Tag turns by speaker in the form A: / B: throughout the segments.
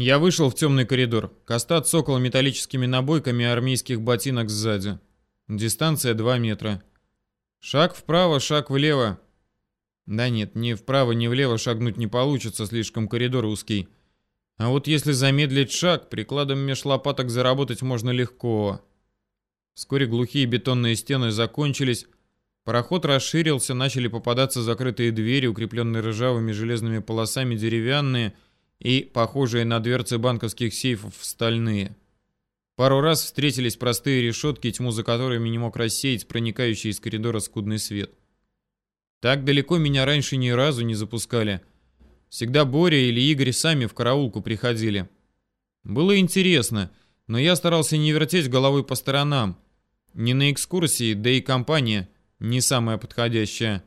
A: Я вышел в темный коридор. Коста цокал металлическими набойками армейских ботинок сзади. Дистанция 2 метра. Шаг вправо, шаг влево. Да нет, ни вправо, ни влево шагнуть не получится, слишком коридор узкий. А вот если замедлить шаг, прикладом меж лопаток заработать можно легко. Вскоре глухие бетонные стены закончились, Пароход расширился, начали попадаться закрытые двери, укрепленные ржавыми железными полосами деревянные и похожие на дверцы банковских сейфов стальные. Пару раз встретились простые решетки, тьму за которыми не мог рассеять проникающий из коридора скудный свет. Так далеко меня раньше ни разу не запускали. Всегда Боря или Игорь сами в караулку приходили. Было интересно, но я старался не вертеть головой по сторонам. Не на экскурсии, да и компания – не самая подходящая.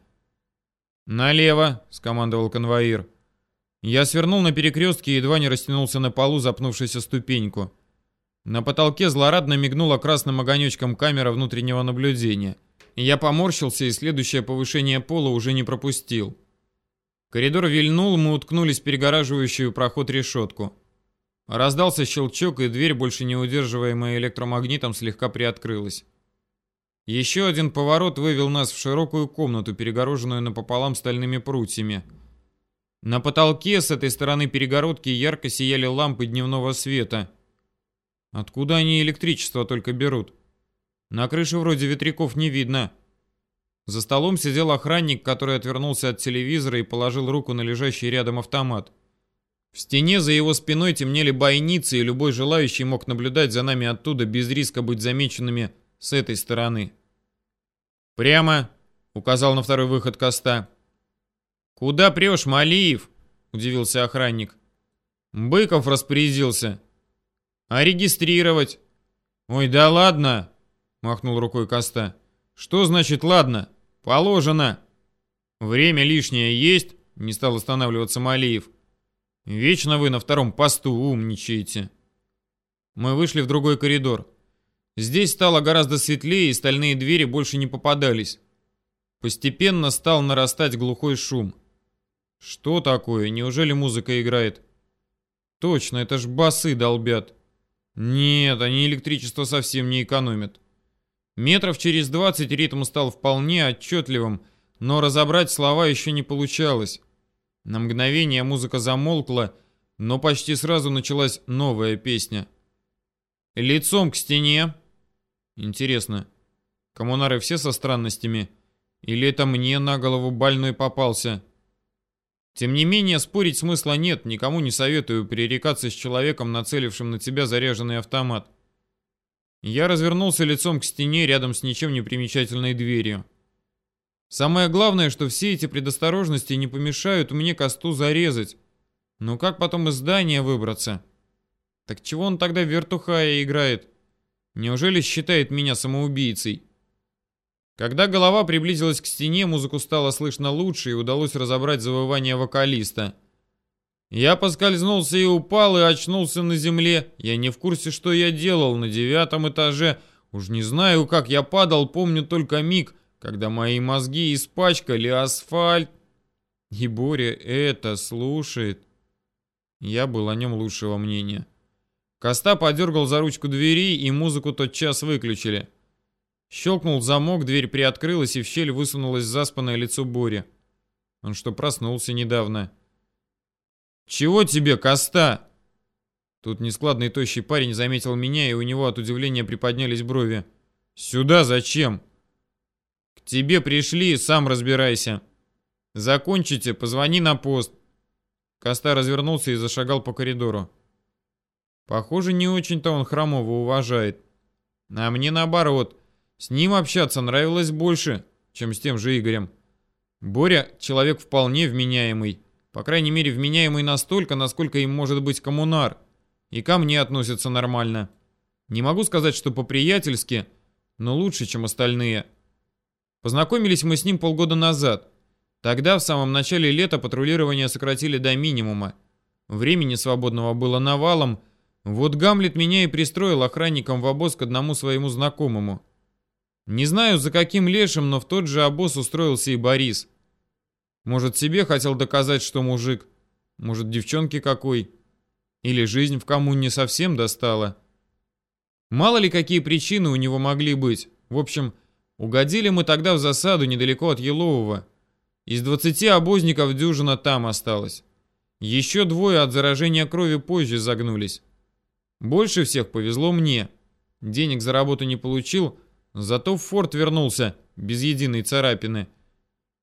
A: «Налево!» — скомандовал конвоир. Я свернул на перекрестке и едва не растянулся на полу, запнувшись о ступеньку. На потолке злорадно мигнула красным огонечком камера внутреннего наблюдения. Я поморщился и следующее повышение пола уже не пропустил. Коридор вильнул, мы уткнулись в перегораживающую проход решетку. Раздался щелчок, и дверь, больше не удерживаемая электромагнитом, слегка приоткрылась. Еще один поворот вывел нас в широкую комнату, перегороженную напополам стальными прутьями. На потолке с этой стороны перегородки ярко сияли лампы дневного света. Откуда они электричество только берут? На крыше вроде ветряков не видно. За столом сидел охранник, который отвернулся от телевизора и положил руку на лежащий рядом автомат. В стене за его спиной темнели бойницы, и любой желающий мог наблюдать за нами оттуда без риска быть замеченными с этой стороны. «Прямо», — указал на второй выход Коста. «Куда прешь, Малиев?» — удивился охранник. «Быков распорядился». «А регистрировать?» «Ой, да ладно!» — махнул рукой Коста. «Что значит ладно? Положено!» «Время лишнее есть?» — не стал останавливаться Малиев. «Вечно вы на втором посту умничаете». Мы вышли в другой коридор. Здесь стало гораздо светлее, и стальные двери больше не попадались. Постепенно стал нарастать глухой шум. Что такое? Неужели музыка играет? Точно, это ж басы долбят. Нет, они электричество совсем не экономят. Метров через двадцать ритм стал вполне отчетливым, но разобрать слова еще не получалось. На мгновение музыка замолкла, но почти сразу началась новая песня. Лицом к стене, Интересно, коммунары все со странностями? Или это мне на голову больной попался? Тем не менее, спорить смысла нет, никому не советую пререкаться с человеком, нацелившим на тебя заряженный автомат. Я развернулся лицом к стене рядом с ничем не примечательной дверью. Самое главное, что все эти предосторожности не помешают мне косту зарезать. Но как потом из здания выбраться? Так чего он тогда в вертухая играет? Неужели считает меня самоубийцей? Когда голова приблизилась к стене, музыку стало слышно лучше и удалось разобрать завывание вокалиста. Я поскользнулся и упал, и очнулся на земле. Я не в курсе, что я делал на девятом этаже. Уж не знаю, как я падал, помню только миг, когда мои мозги испачкали асфальт. И Боря это слушает. Я был о нем лучшего мнения. Коста подергал за ручку двери, и музыку тотчас выключили. Щелкнул замок, дверь приоткрылась, и в щель высунулось заспанное лицо Бори. Он что, проснулся недавно? «Чего тебе, Коста?» Тут нескладный тощий парень заметил меня, и у него от удивления приподнялись брови. «Сюда зачем?» «К тебе пришли, сам разбирайся. Закончите, позвони на пост». Коста развернулся и зашагал по коридору. Похоже, не очень-то он Хромова уважает. А мне наоборот. С ним общаться нравилось больше, чем с тем же Игорем. Боря — человек вполне вменяемый. По крайней мере, вменяемый настолько, насколько им может быть коммунар. И ко мне относится нормально. Не могу сказать, что по-приятельски, но лучше, чем остальные. Познакомились мы с ним полгода назад. Тогда, в самом начале лета, патрулирование сократили до минимума. Времени свободного было навалом, вот Гамлет меня и пристроил охранником в обоз к одному своему знакомому. Не знаю, за каким лешим, но в тот же обоз устроился и Борис. Может, себе хотел доказать, что мужик. Может, девчонки какой. Или жизнь в коммуне совсем достала. Мало ли какие причины у него могли быть. В общем, угодили мы тогда в засаду недалеко от Елового. Из 20 обозников дюжина там осталось. Еще двое от заражения крови позже загнулись. Больше всех повезло мне. Денег за работу не получил, зато в форт вернулся, без единой царапины.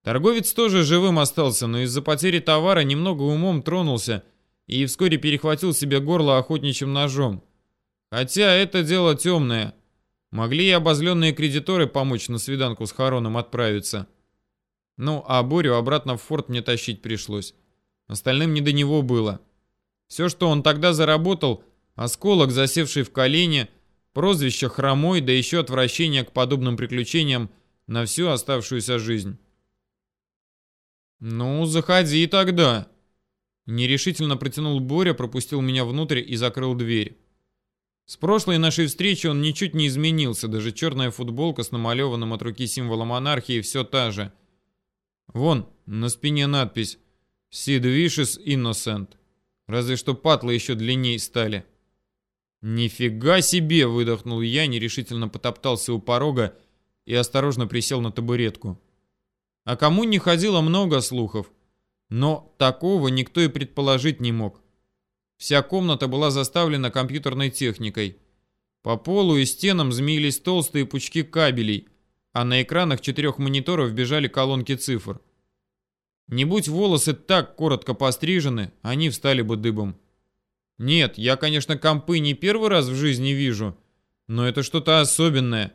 A: Торговец тоже живым остался, но из-за потери товара немного умом тронулся и вскоре перехватил себе горло охотничьим ножом. Хотя это дело темное. Могли и обозленные кредиторы помочь на свиданку с Хароном отправиться. Ну, а Борю обратно в форт мне тащить пришлось. Остальным не до него было. Все, что он тогда заработал, осколок, засевший в колене, прозвище «хромой», да еще отвращение к подобным приключениям на всю оставшуюся жизнь. «Ну, заходи тогда!» Нерешительно протянул Боря, пропустил меня внутрь и закрыл дверь. С прошлой нашей встречи он ничуть не изменился, даже черная футболка с намалеванным от руки символом монархии все та же. Вон, на спине надпись Sid Vicious Innocent. Разве что патлы еще длиннее стали. «Нифига себе!» — выдохнул я, нерешительно потоптался у порога и осторожно присел на табуретку. О кому не ходило много слухов, но такого никто и предположить не мог. Вся комната была заставлена компьютерной техникой. По полу и стенам змеились толстые пучки кабелей, а на экранах четырех мониторов бежали колонки цифр. Не будь волосы так коротко пострижены, они встали бы дыбом. Нет, я, конечно, компы не первый раз в жизни вижу, но это что-то особенное.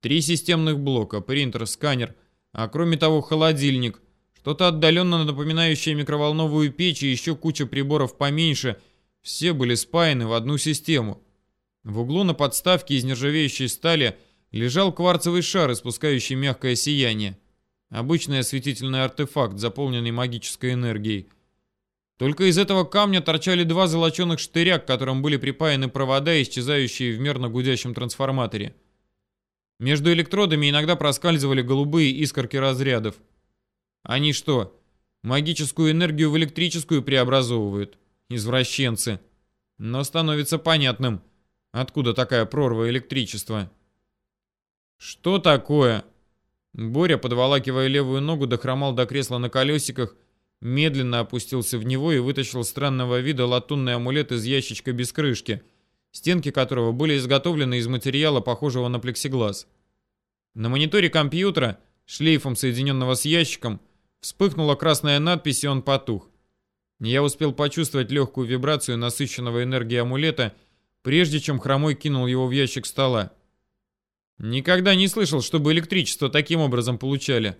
A: Три системных блока, принтер, сканер, а кроме того холодильник, что-то отдаленно напоминающее микроволновую печь и еще куча приборов поменьше, все были спаяны в одну систему. В углу на подставке из нержавеющей стали лежал кварцевый шар, испускающий мягкое сияние. Обычный осветительный артефакт, заполненный магической энергией. Только из этого камня торчали два золоченых штыря, к которым были припаяны провода, исчезающие в мерно гудящем трансформаторе. Между электродами иногда проскальзывали голубые искорки разрядов. Они что, магическую энергию в электрическую преобразовывают? Извращенцы. Но становится понятным, откуда такая прорва электричества. Что такое? Боря, подволакивая левую ногу, дохромал до кресла на колесиках, медленно опустился в него и вытащил странного вида латунный амулет из ящичка без крышки, стенки которого были изготовлены из материала, похожего на плексиглаз. На мониторе компьютера, шлейфом соединенного с ящиком, вспыхнула красная надпись, и он потух. Я успел почувствовать легкую вибрацию насыщенного энергией амулета, прежде чем хромой кинул его в ящик стола. Никогда не слышал, чтобы электричество таким образом получали.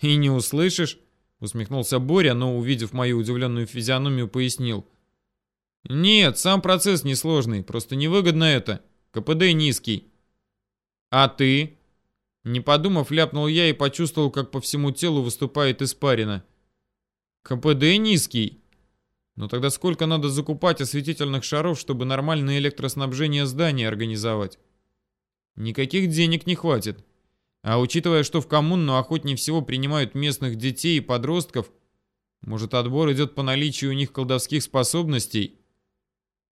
A: И не услышишь, усмехнулся Боря, но, увидев мою удивленную физиономию, пояснил. Нет, сам процесс несложный, просто невыгодно это. КПД низкий. А ты? Не подумав, ляпнул я и почувствовал, как по всему телу выступает испарина. КПД низкий. Но тогда сколько надо закупать осветительных шаров, чтобы нормальное электроснабжение здания организовать? Никаких денег не хватит. А учитывая, что в коммуну охотнее всего принимают местных детей и подростков, может отбор идет по наличию у них колдовских способностей?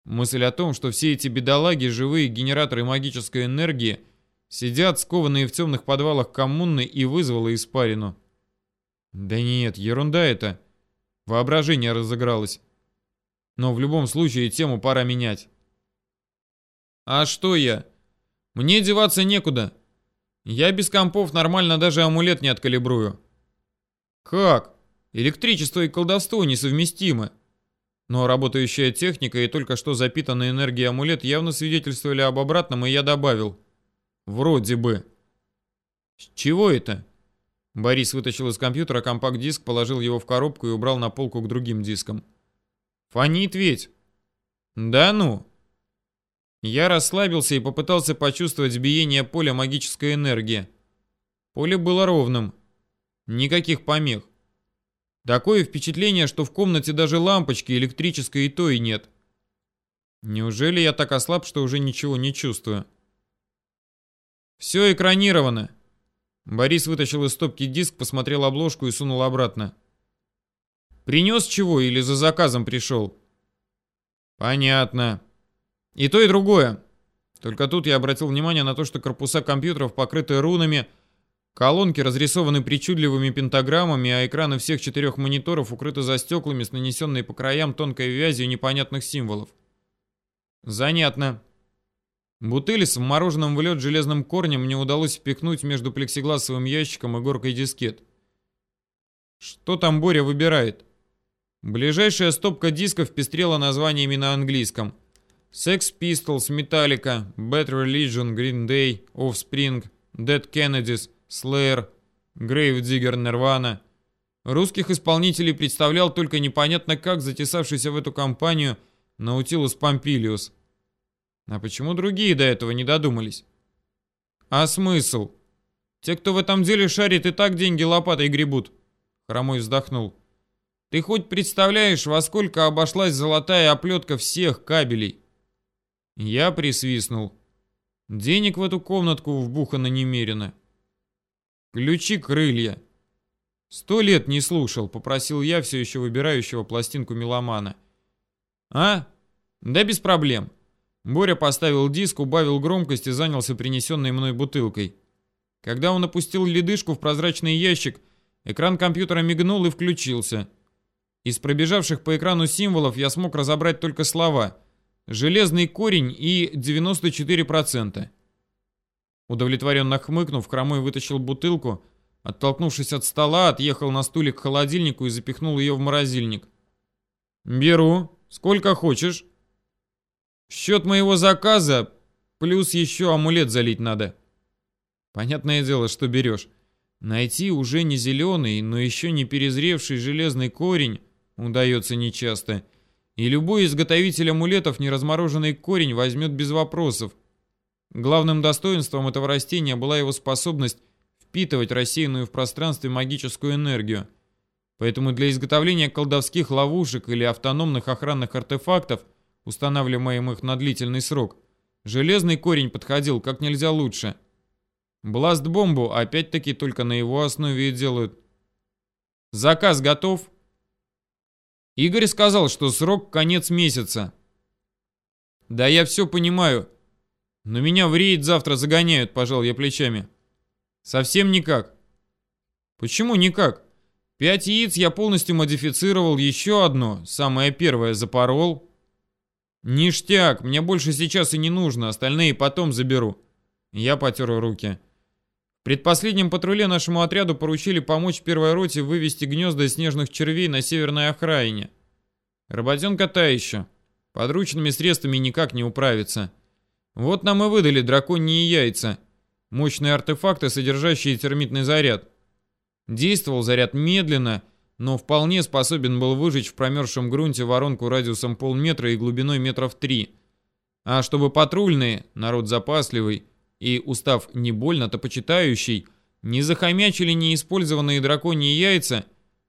A: Мысль о том, что все эти бедолаги, живые генераторы магической энергии, сидят скованные в темных подвалах коммуны и вызвала испарину. Да нет, ерунда это. Воображение разыгралось. Но в любом случае тему пора менять. А что я? Мне деваться некуда. Я без компов нормально даже амулет не откалибрую. Как? Электричество и колдовство несовместимы. Но работающая техника и только что запитанный энергией амулет явно свидетельствовали об обратном, и я добавил. Вроде бы. С чего это? Борис вытащил из компьютера компакт-диск, положил его в коробку и убрал на полку к другим дискам. Фонит ведь. Да ну. Я расслабился и попытался почувствовать биение поля магической энергии. Поле было ровным. Никаких помех. Такое впечатление, что в комнате даже лампочки электрической и то и нет. Неужели я так ослаб, что уже ничего не чувствую? Все экранировано. Борис вытащил из стопки диск, посмотрел обложку и сунул обратно. Принес чего или за заказом пришел? Понятно. И то, и другое. Только тут я обратил внимание на то, что корпуса компьютеров покрыты рунами, колонки разрисованы причудливыми пентаграммами, а экраны всех четырех мониторов укрыты за стеклами с нанесенной по краям тонкой вязью непонятных символов. Занятно. Бутыли с вмороженным в лед железным корнем мне удалось впихнуть между плексигласовым ящиком и горкой дискет. Что там Боря выбирает? Ближайшая стопка дисков пестрела названиями на английском. Sex Pistols, Metallica, Bad Religion, Green Day, Offspring, Dead Kennedys, Slayer, Grave Digger, Nirvana. Русских исполнителей представлял только непонятно как затесавшийся в эту компанию Наутилус Помпилиус. А почему другие до этого не додумались? А смысл? Те, кто в этом деле шарит, и так деньги лопатой гребут. Хромой вздохнул. Ты хоть представляешь, во сколько обошлась золотая оплетка всех кабелей? Я присвистнул. Денег в эту комнатку вбухано немерено. Ключи крылья. Сто лет не слушал, попросил я все еще выбирающего пластинку меломана. А? Да без проблем. Боря поставил диск, убавил громкость и занялся принесенной мной бутылкой. Когда он опустил ледышку в прозрачный ящик, экран компьютера мигнул и включился. Из пробежавших по экрану символов я смог разобрать только слова «железный корень» и «94%». Удовлетворенно хмыкнув, Хромой вытащил бутылку, оттолкнувшись от стола, отъехал на стуле к холодильнику и запихнул ее в морозильник. «Беру. Сколько хочешь?» счет моего заказа, плюс еще амулет залить надо. Понятное дело, что берешь. Найти уже не зеленый, но еще не перезревший железный корень удается нечасто. И любой изготовитель амулетов неразмороженный корень возьмет без вопросов. Главным достоинством этого растения была его способность впитывать рассеянную в пространстве магическую энергию. Поэтому для изготовления колдовских ловушек или автономных охранных артефактов устанавливаем их на длительный срок, железный корень подходил как нельзя лучше. Бласт-бомбу опять-таки только на его основе и делают. Заказ готов? Игорь сказал, что срок конец месяца. Да я все понимаю. Но меня в рейд завтра загоняют, пожал я плечами. Совсем никак. Почему никак? Пять яиц я полностью модифицировал, еще одно, самое первое, запорол. «Ништяк, мне больше сейчас и не нужно, остальные потом заберу». Я потер руки. Предпоследнем патруле нашему отряду поручили помочь первой роте вывести гнезда снежных червей на северной окраине. Работенка та еще. Подручными средствами никак не управиться. Вот нам и выдали драконьи яйца. Мощные артефакты, содержащие термитный заряд. Действовал заряд медленно, но вполне способен был выжечь в промерзшем грунте воронку радиусом полметра и глубиной метров три. А чтобы патрульные, народ запасливый и, устав не больно-то почитающий, не захомячили неиспользованные драконьи яйца,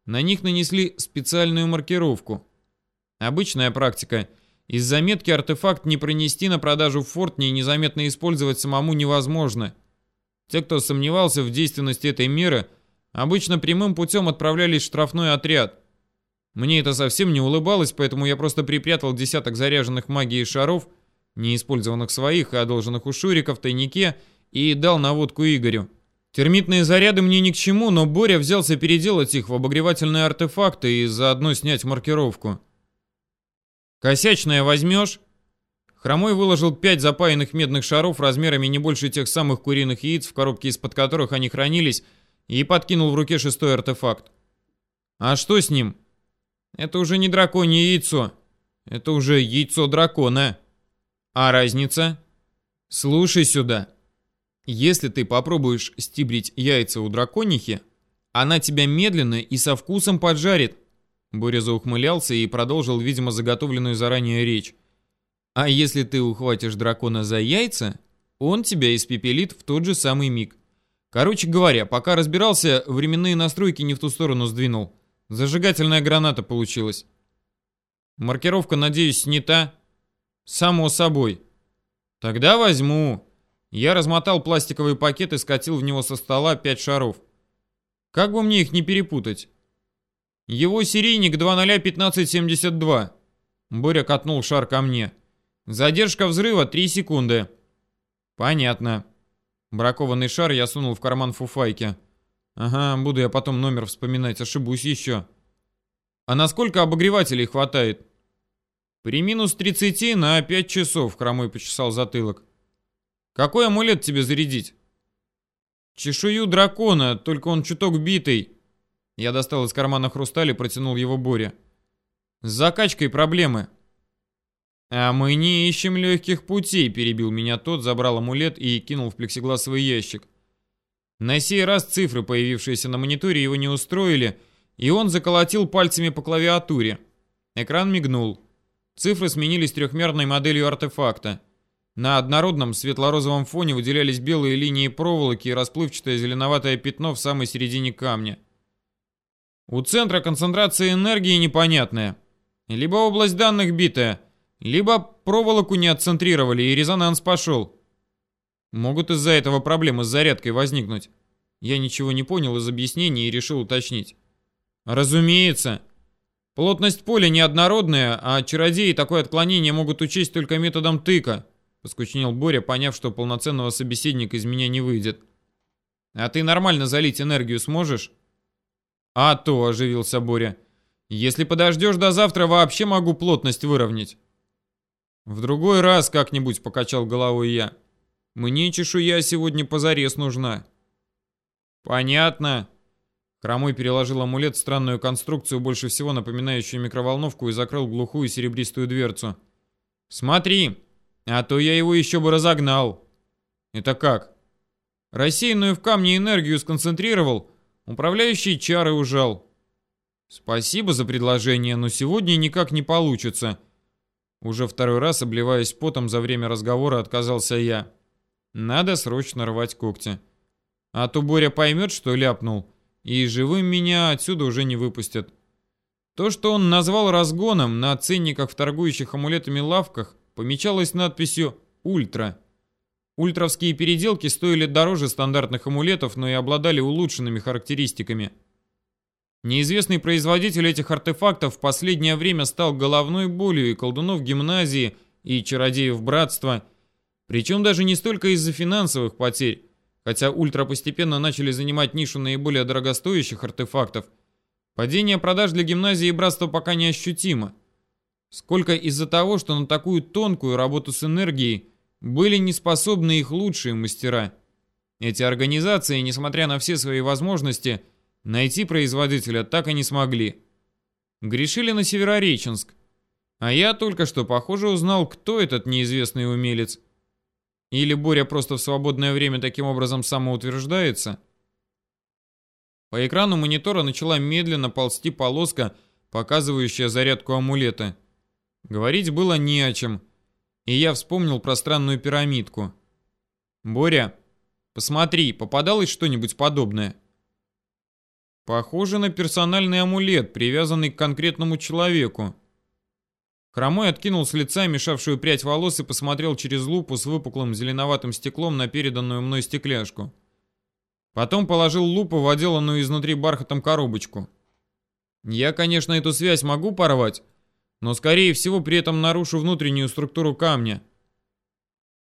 A: на них нанесли специальную маркировку. Обычная практика. Из заметки артефакт не пронести на продажу в фортне и незаметно использовать самому невозможно. Те, кто сомневался в действенности этой меры – Обычно прямым путем отправлялись в штрафной отряд. Мне это совсем не улыбалось, поэтому я просто припрятал десяток заряженных магией шаров, не использованных своих, а одолженных у Шурика в тайнике, и дал наводку Игорю. Термитные заряды мне ни к чему, но Боря взялся переделать их в обогревательные артефакты и заодно снять маркировку. «Косячное возьмешь?» Хромой выложил пять запаянных медных шаров размерами не больше тех самых куриных яиц, в коробке из-под которых они хранились, и подкинул в руке шестой артефакт. А что с ним? Это уже не драконье яйцо. Это уже яйцо дракона. А разница? Слушай сюда. Если ты попробуешь стибрить яйца у драконихи, она тебя медленно и со вкусом поджарит. Боря заухмылялся и продолжил, видимо, заготовленную заранее речь. А если ты ухватишь дракона за яйца, он тебя испепелит в тот же самый миг. Короче говоря, пока разбирался, временные настройки не в ту сторону сдвинул. Зажигательная граната получилась. Маркировка, надеюсь, снята? Само собой. Тогда возьму. Я размотал пластиковый пакет и скатил в него со стола пять шаров. Как бы мне их не перепутать? Его серийник 201572. Боря катнул шар ко мне. Задержка взрыва 3 секунды. Понятно. Бракованный шар я сунул в карман фуфайки. Ага, буду я потом номер вспоминать, ошибусь еще. А насколько обогревателей хватает? При минус 30 на 5 часов, хромой почесал затылок. Какой амулет тебе зарядить? Чешую дракона, только он чуток битый. Я достал из кармана хрусталь и протянул его Боре. С закачкой проблемы. А мы не ищем легких путей, перебил меня тот, забрал амулет и кинул в плексигласовый ящик. На сей раз цифры, появившиеся на мониторе, его не устроили, и он заколотил пальцами по клавиатуре. Экран мигнул. Цифры сменились трехмерной моделью артефакта. На однородном светло-розовом фоне выделялись белые линии проволоки и расплывчатое зеленоватое пятно в самой середине камня. У центра концентрация энергии непонятная. Либо область данных битая, либо проволоку не отцентрировали и резонанс пошел. Могут из-за этого проблемы с зарядкой возникнуть. Я ничего не понял из объяснений и решил уточнить. Разумеется. Плотность поля неоднородная, а чародеи такое отклонение могут учесть только методом тыка. Поскучнел Боря, поняв, что полноценного собеседника из меня не выйдет. А ты нормально залить энергию сможешь? А то, оживился Боря. Если подождешь до завтра, вообще могу плотность выровнять. В другой раз как-нибудь покачал головой я. Мне чешуя сегодня позарез нужна. Понятно. Хромой переложил амулет в странную конструкцию, больше всего напоминающую микроволновку, и закрыл глухую серебристую дверцу. Смотри, а то я его еще бы разогнал. Это как? Рассеянную в камне энергию сконцентрировал, управляющий чары ужал. Спасибо за предложение, но сегодня никак не получится. Уже второй раз, обливаясь потом за время разговора, отказался я. Надо срочно рвать когти. А то Боря поймет, что ляпнул, и живым меня отсюда уже не выпустят. То, что он назвал разгоном на ценниках в торгующих амулетами лавках, помечалось надписью «Ультра». Ультровские переделки стоили дороже стандартных амулетов, но и обладали улучшенными характеристиками. Неизвестный производитель этих артефактов в последнее время стал головной болью и колдунов гимназии, и чародеев братства, причем даже не столько из-за финансовых потерь, хотя ультра постепенно начали занимать нишу наиболее дорогостоящих артефактов, падение продаж для гимназии и братства пока не ощутимо сколько из-за того, что на такую тонкую работу с энергией были не способны их лучшие мастера. Эти организации, несмотря на все свои возможности, найти производителя так и не смогли. Грешили на Северореченск. А я только что, похоже, узнал, кто этот неизвестный умелец. Или Боря просто в свободное время таким образом самоутверждается? По экрану монитора начала медленно ползти полоска, показывающая зарядку амулета. Говорить было не о чем, и я вспомнил про странную пирамидку. «Боря, посмотри, попадалось что-нибудь подобное?» «Похоже на персональный амулет, привязанный к конкретному человеку». Хромой откинул с лица мешавшую прядь волос и посмотрел через лупу с выпуклым зеленоватым стеклом на переданную мной стекляшку. Потом положил лупу в отделанную изнутри бархатом коробочку. «Я, конечно, эту связь могу порвать, но скорее всего при этом нарушу внутреннюю структуру камня.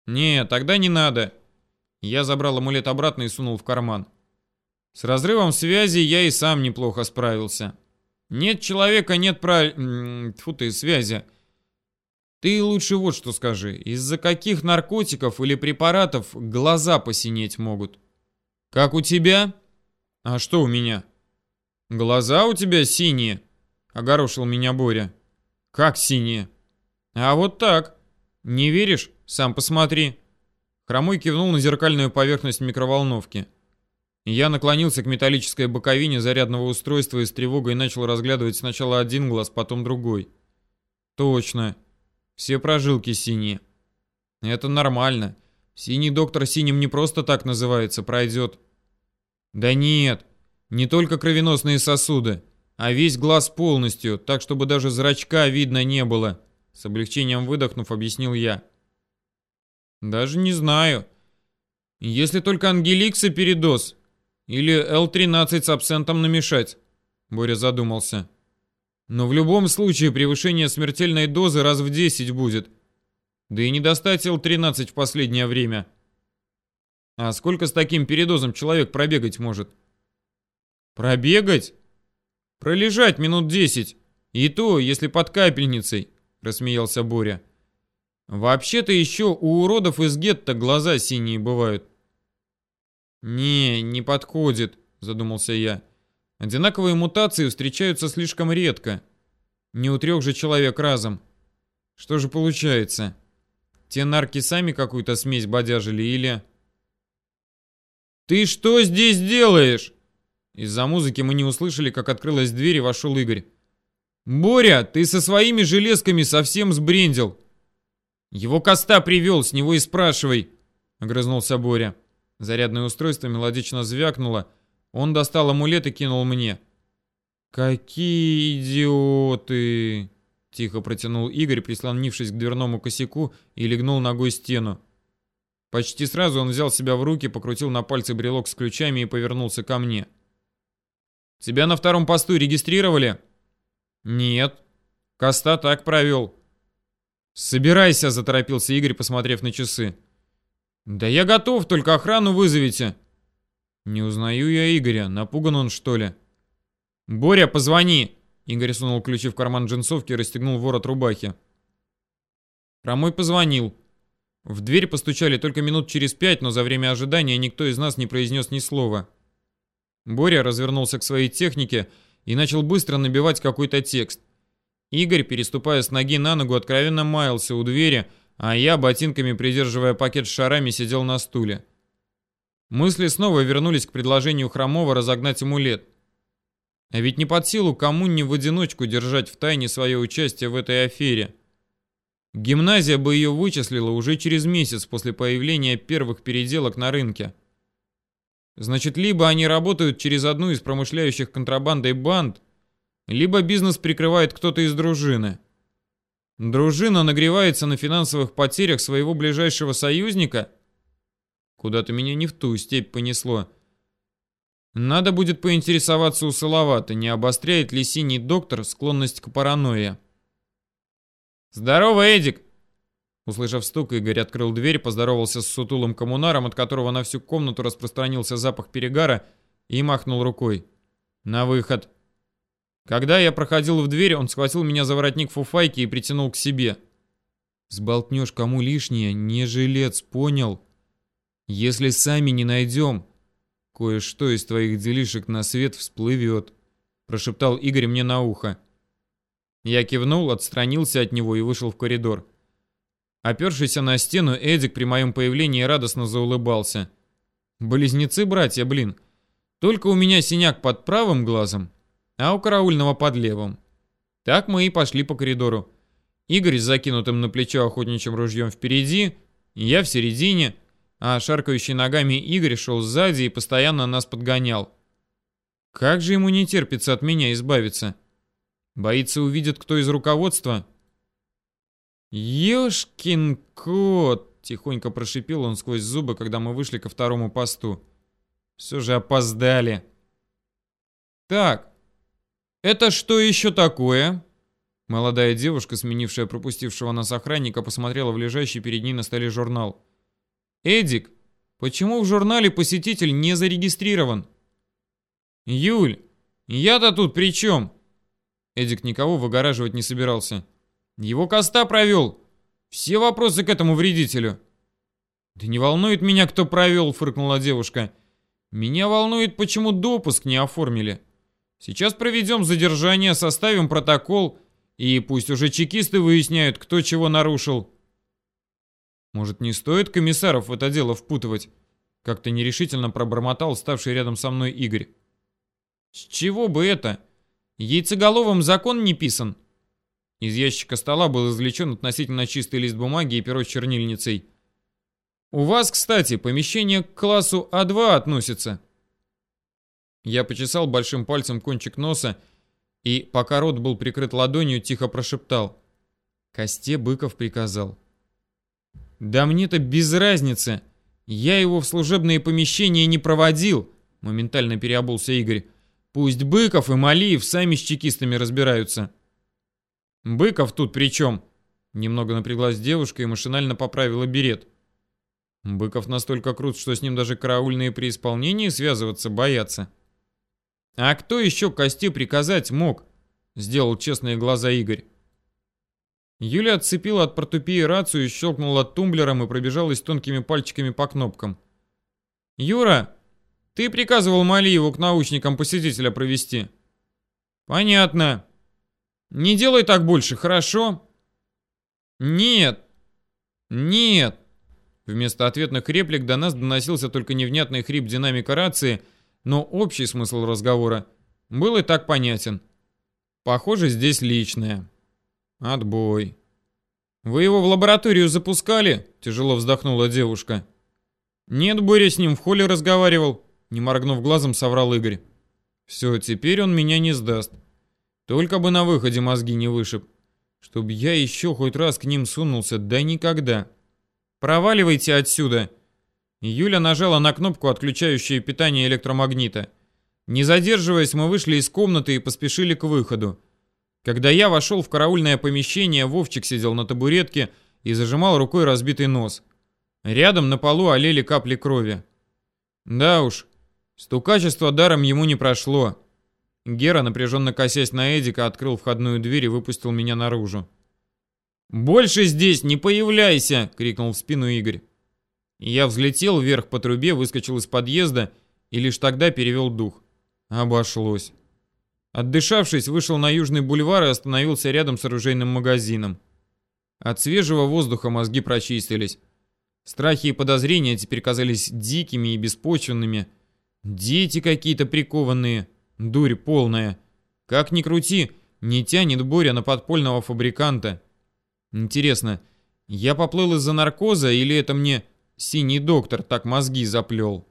A: Не, тогда не надо. Я забрал амулет обратно и сунул в карман. С разрывом связи я и сам неплохо справился. Нет человека, нет прав... Тьфу ты, связи. Ты лучше вот что скажи. Из-за каких наркотиков или препаратов глаза посинеть могут? Как у тебя? А что у меня? Глаза у тебя синие, огорошил меня Боря. Как синие? А вот так. Не веришь? Сам посмотри. Хромой кивнул на зеркальную поверхность микроволновки. Я наклонился к металлической боковине зарядного устройства и с тревогой начал разглядывать сначала один глаз, потом другой. Точно. Все прожилки синие. Это нормально. Синий доктор синим не просто так называется, пройдет. Да нет, не только кровеносные сосуды а весь глаз полностью, так чтобы даже зрачка видно не было. С облегчением выдохнув, объяснил я. Даже не знаю. Если только Ангеликса передоз. Или Л-13 с абсентом намешать. Боря задумался. Но в любом случае превышение смертельной дозы раз в 10 будет. Да и не достать Л-13 в последнее время. А сколько с таким передозом человек пробегать может? Пробегать? Пролежать минут 10. И то, если под капельницей, рассмеялся Боря. Вообще-то еще у уродов из гетто глаза синие бывают. Не, не подходит, задумался я. Одинаковые мутации встречаются слишком редко. Не у трех же человек разом. Что же получается? Те нарки сами какую-то смесь бодяжили или... «Ты что здесь делаешь?» Из-за музыки мы не услышали, как открылась дверь и вошел Игорь. «Боря, ты со своими железками совсем сбрендил!» «Его коста привел, с него и спрашивай!» — огрызнулся Боря. Зарядное устройство мелодично звякнуло, он достал амулет и кинул мне. «Какие идиоты!» Тихо протянул Игорь, прислонившись к дверному косяку и легнул ногой стену. Почти сразу он взял себя в руки, покрутил на пальце брелок с ключами и повернулся ко мне. «Тебя на втором посту регистрировали?» «Нет». «Коста так провел». «Собирайся», — заторопился Игорь, посмотрев на часы. «Да я готов, только охрану вызовите». Не узнаю я Игоря. Напуган он, что ли? «Боря, позвони!» Игорь сунул ключи в карман джинсовки и расстегнул ворот рубахи. Хромой позвонил. В дверь постучали только минут через пять, но за время ожидания никто из нас не произнес ни слова. Боря развернулся к своей технике и начал быстро набивать какой-то текст. Игорь, переступая с ноги на ногу, откровенно маялся у двери, а я, ботинками придерживая пакет с шарами, сидел на стуле. Мысли снова вернулись к предложению Хромова разогнать амулет. А ведь не под силу кому не в одиночку держать в тайне свое участие в этой афере. Гимназия бы ее вычислила уже через месяц после появления первых переделок на рынке. Значит, либо они работают через одну из промышляющих контрабандой банд, либо бизнес прикрывает кто-то из дружины. Дружина нагревается на финансовых потерях своего ближайшего союзника – Куда-то меня не в ту степь понесло. Надо будет поинтересоваться у Салавата, не обостряет ли синий доктор склонность к паранойе. «Здорово, Эдик!» Услышав стук, Игорь открыл дверь, поздоровался с сутулым коммунаром, от которого на всю комнату распространился запах перегара, и махнул рукой. «На выход!» Когда я проходил в дверь, он схватил меня за воротник фуфайки и притянул к себе. «Сболтнешь кому лишнее, не жилец, понял?» Если сами не найдем, кое-что из твоих делишек на свет всплывет», прошептал Игорь мне на ухо. Я кивнул, отстранился от него и вышел в коридор. Опершийся на стену, Эдик при моем появлении радостно заулыбался. «Близнецы-братья, блин. Только у меня синяк под правым глазом, а у караульного под левым». Так мы и пошли по коридору. Игорь с закинутым на плечо охотничьим ружьем впереди, я в середине, а шаркающий ногами Игорь шел сзади и постоянно нас подгонял. Как же ему не терпится от меня избавиться? Боится увидит кто из руководства? «Ёшкин кот!» — тихонько прошипел он сквозь зубы, когда мы вышли ко второму посту. «Все же опоздали!» «Так, это что еще такое?» Молодая девушка, сменившая пропустившего нас охранника, посмотрела в лежащий перед ней на столе журнал. Эдик, почему в журнале посетитель не зарегистрирован? Юль, я-то тут при чем? Эдик никого выгораживать не собирался. Его коста провел. Все вопросы к этому вредителю. Да не волнует меня, кто провел, фыркнула девушка. Меня волнует, почему допуск не оформили. Сейчас проведем задержание, составим протокол, и пусть уже чекисты выясняют, кто чего нарушил. Может, не стоит комиссаров в это дело впутывать? Как-то нерешительно пробормотал ставший рядом со мной Игорь. С чего бы это? Яйцеголовым закон не писан. Из ящика стола был извлечен относительно чистый лист бумаги и перо с чернильницей. У вас, кстати, помещение к классу А2 относится. Я почесал большим пальцем кончик носа и, пока рот был прикрыт ладонью, тихо прошептал. Косте Быков приказал. «Да мне-то без разницы. Я его в служебные помещения не проводил», — моментально переобулся Игорь. «Пусть Быков и Малиев сами с чекистами разбираются. Быков тут при чем? Немного напряглась девушка и машинально поправила берет. Быков настолько крут, что с ним даже караульные при исполнении связываться боятся. А кто еще Кости приказать мог? Сделал честные глаза Игорь. Юля отцепила от портупеи рацию, щелкнула тумблером и пробежалась тонкими пальчиками по кнопкам. «Юра, ты приказывал Малиеву к научникам посетителя провести?» «Понятно. Не делай так больше, хорошо?» «Нет! Нет!» Вместо ответных реплик до нас доносился только невнятный хрип динамика рации, но общий смысл разговора был и так понятен. Похоже, здесь личное. Отбой. «Вы его в лабораторию запускали?» – тяжело вздохнула девушка. «Нет, Боря с ним в холле разговаривал», – не моргнув глазом, соврал Игорь. «Все, теперь он меня не сдаст. Только бы на выходе мозги не вышиб. Чтоб я еще хоть раз к ним сунулся, да никогда. Проваливайте отсюда!» Юля нажала на кнопку, отключающую питание электромагнита. Не задерживаясь, мы вышли из комнаты и поспешили к выходу. Когда я вошел в караульное помещение, Вовчик сидел на табуретке и зажимал рукой разбитый нос. Рядом на полу олели капли крови. Да уж, стукачество даром ему не прошло. Гера, напряженно косясь на Эдика, открыл входную дверь и выпустил меня наружу. «Больше здесь не появляйся!» — крикнул в спину Игорь. Я взлетел вверх по трубе, выскочил из подъезда и лишь тогда перевел дух. Обошлось. Отдышавшись, вышел на Южный бульвар и остановился рядом с оружейным магазином. От свежего воздуха мозги прочистились. Страхи и подозрения теперь казались дикими и беспочвенными. Дети какие-то прикованные. Дурь полная. Как ни крути, не тянет Боря на подпольного фабриканта. Интересно, я поплыл из-за наркоза или это мне синий доктор так мозги заплел?